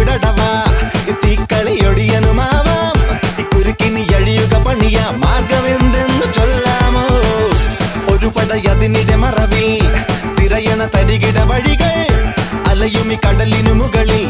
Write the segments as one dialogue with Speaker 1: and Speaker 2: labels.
Speaker 1: കുരുക്കിടടവാ തീക്കളിയൊടിയനുമാവാം കുരുക്കിനി അഴിയുക പണിയ മാർഗമെന്തെന്നു ചൊല്ലാമോ? ഒരു പടയതിനിടെ മറവിൽ തിരയണ തരികിട വഴികൾ. അലയുമി കടലിനു മുകളിൽ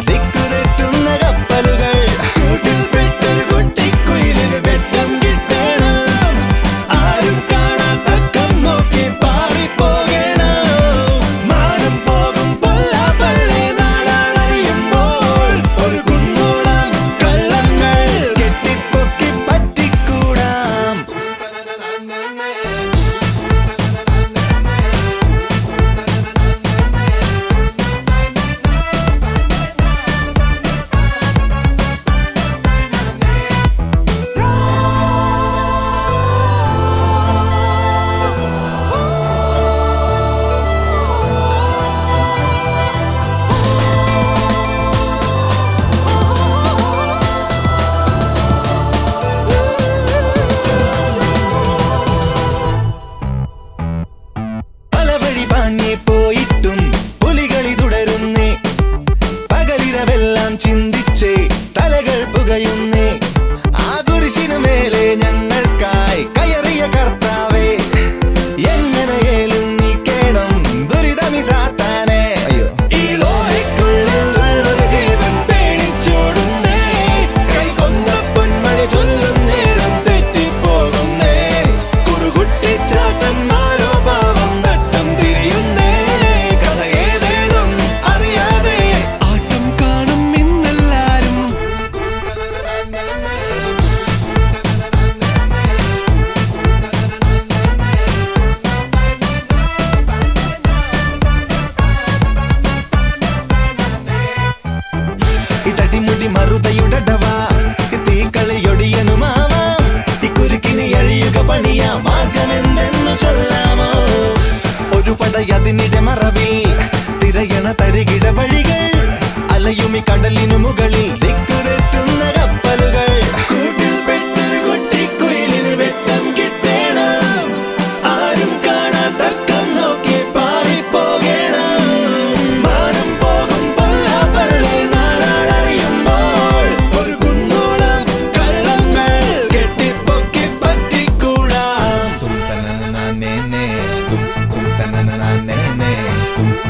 Speaker 1: ഇനിമേലെ ഞങ്ങൾ പടയതിനിടമറവിൽ തിരയണ തരികിട വഴികൾ അലയുമി കടലിനു മുകളിൽ ദിക്കുതെത്തുന്ന കപ്പലുകൾ. nene na na na na na